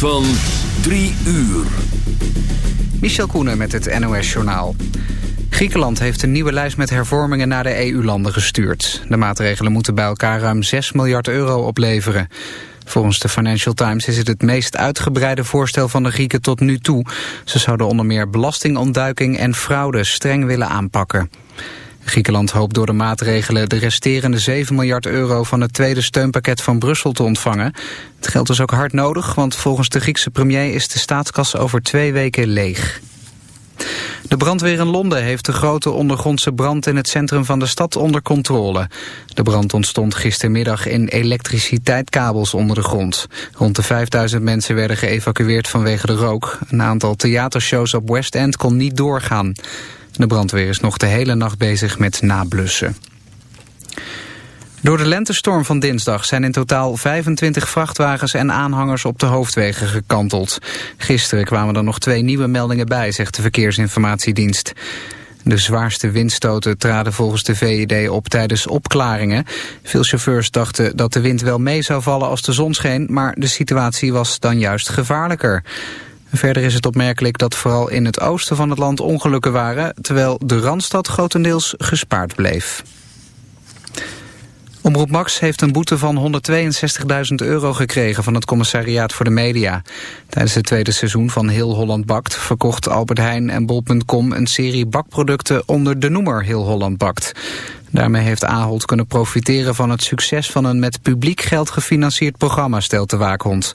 van 3 uur. Michel Koenen met het NOS-journaal. Griekenland heeft een nieuwe lijst met hervormingen naar de EU-landen gestuurd. De maatregelen moeten bij elkaar ruim 6 miljard euro opleveren. Volgens de Financial Times is het het meest uitgebreide voorstel van de Grieken tot nu toe. Ze zouden onder meer belastingontduiking en fraude streng willen aanpakken. Griekenland hoopt door de maatregelen de resterende 7 miljard euro van het tweede steunpakket van Brussel te ontvangen. Het geld is ook hard nodig, want volgens de Griekse premier is de staatskas over twee weken leeg. De brandweer in Londen heeft de grote ondergrondse brand in het centrum van de stad onder controle. De brand ontstond gistermiddag in elektriciteitkabels onder de grond. Rond de 5000 mensen werden geëvacueerd vanwege de rook. Een aantal theatershows op West End kon niet doorgaan. De brandweer is nog de hele nacht bezig met nablussen. Door de lentestorm van dinsdag zijn in totaal 25 vrachtwagens en aanhangers op de hoofdwegen gekanteld. Gisteren kwamen er nog twee nieuwe meldingen bij, zegt de Verkeersinformatiedienst. De zwaarste windstoten traden volgens de VED op tijdens opklaringen. Veel chauffeurs dachten dat de wind wel mee zou vallen als de zon scheen, maar de situatie was dan juist gevaarlijker. Verder is het opmerkelijk dat vooral in het oosten van het land ongelukken waren... terwijl de Randstad grotendeels gespaard bleef. Omroep Max heeft een boete van 162.000 euro gekregen van het commissariaat voor de media. Tijdens het tweede seizoen van Heel Holland Bakt verkocht Albert Heijn en Bol.com een serie bakproducten onder de noemer Heel Holland Bakt. Daarmee heeft Ahold kunnen profiteren van het succes van een met publiek geld gefinancierd programma, stelt de waakhond.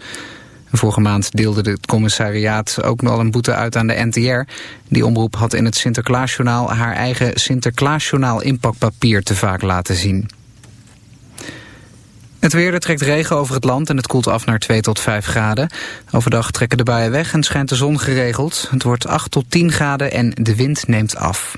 Vorige maand deelde het commissariaat ook nog een boete uit aan de NTR. Die omroep had in het Sinterklaasjournaal haar eigen Sinterklaasjournaal inpakpapier te vaak laten zien. Het weer trekt regen over het land en het koelt af naar 2 tot 5 graden. Overdag trekken de buien weg en schijnt de zon geregeld. Het wordt 8 tot 10 graden en de wind neemt af.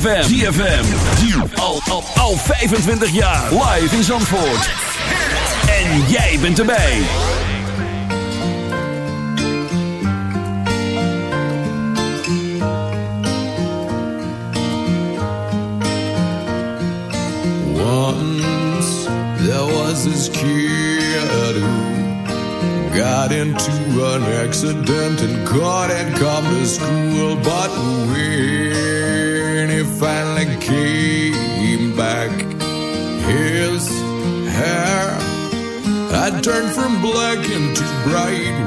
ZFM. ZFM. Al, al, al 25 jaar. Live in Zandvoort. En jij bent erbij. Once there was this kid who got into an accident.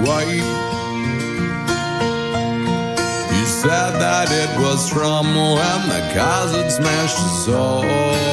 white. You said that it was from when the cousin smashed his soul.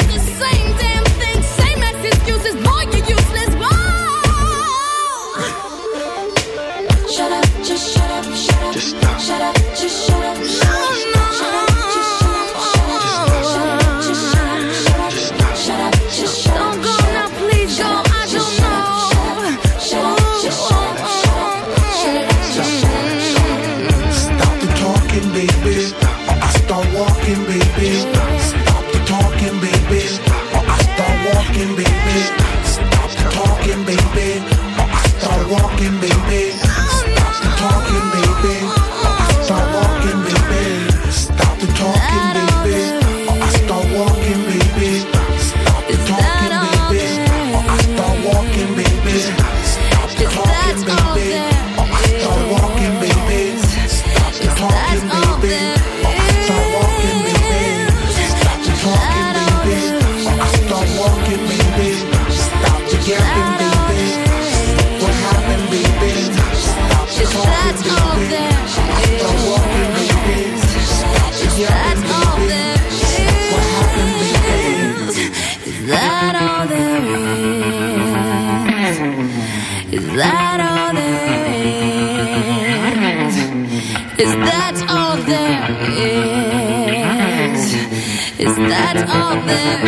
child. something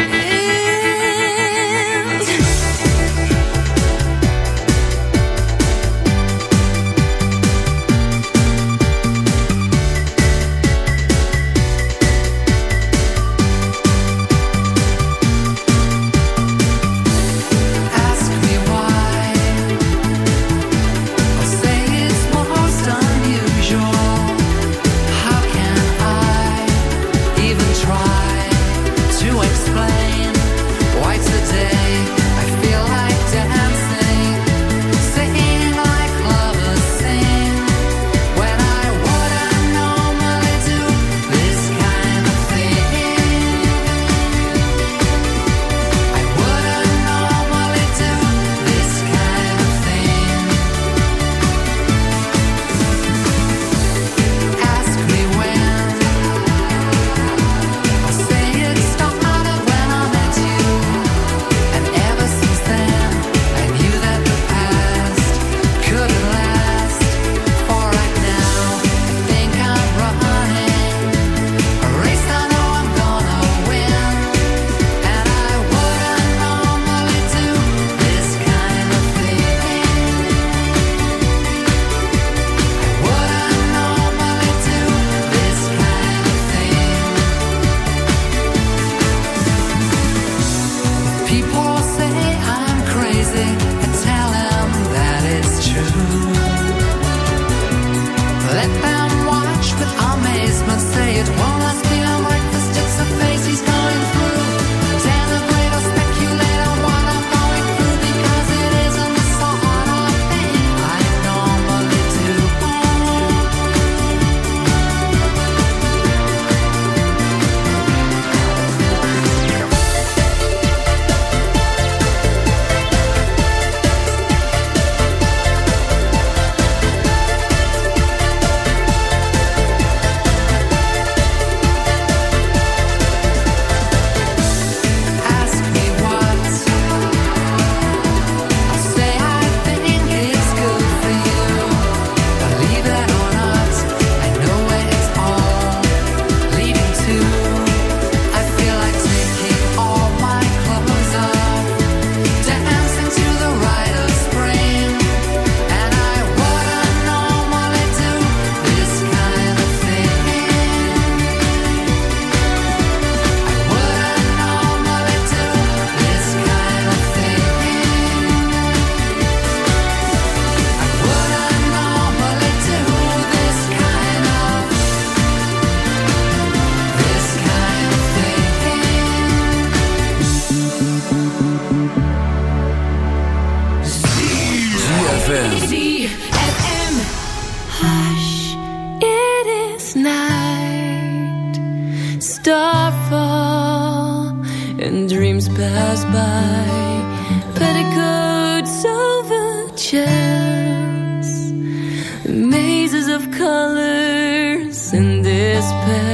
pass by. Petticoats over chairs. Mazes of colors and despair.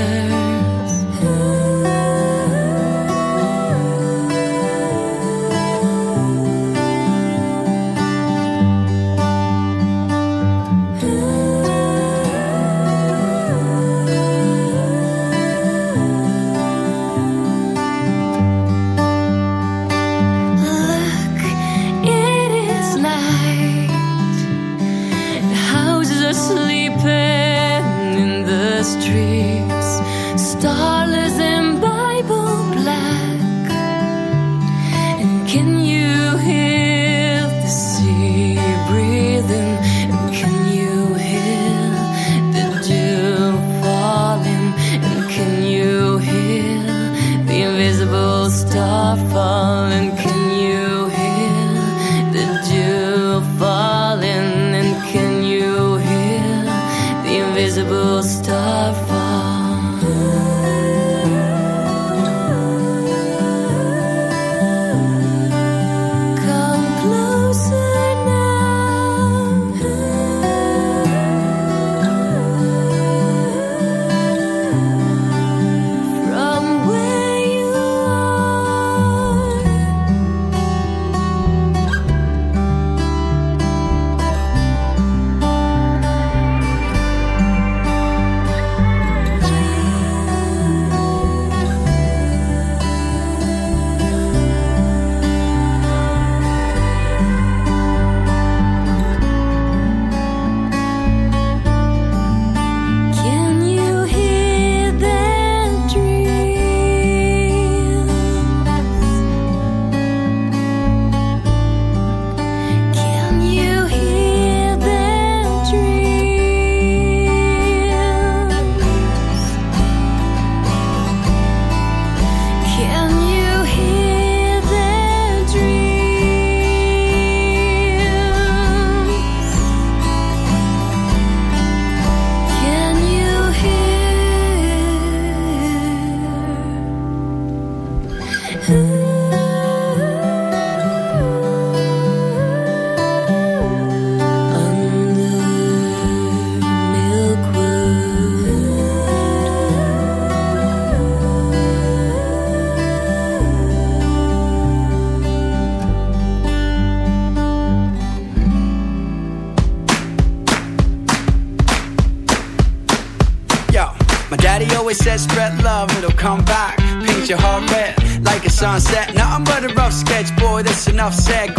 Enough said.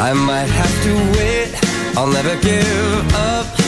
I might have to wait, I'll never give up.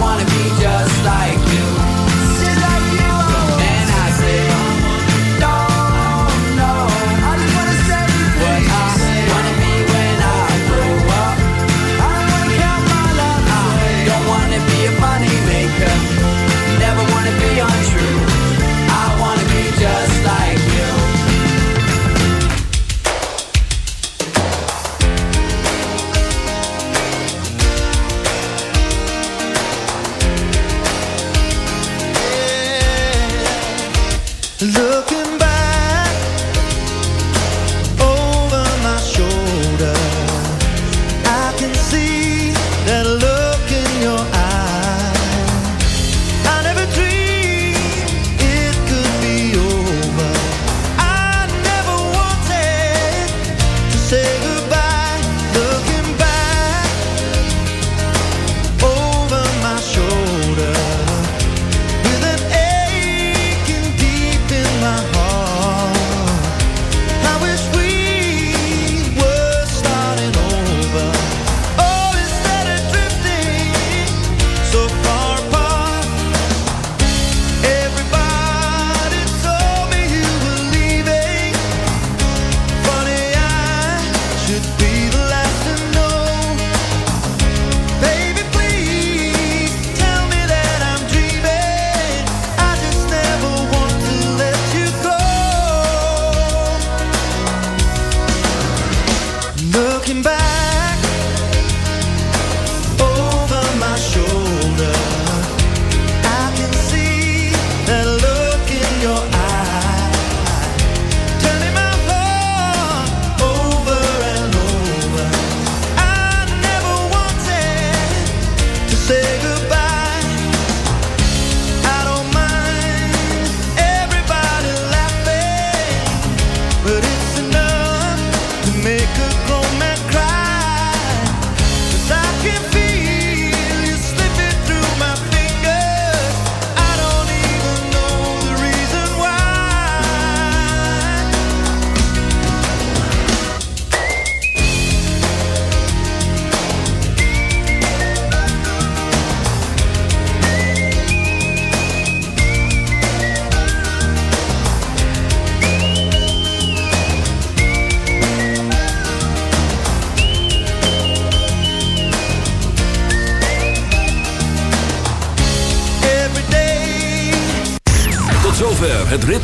Wanna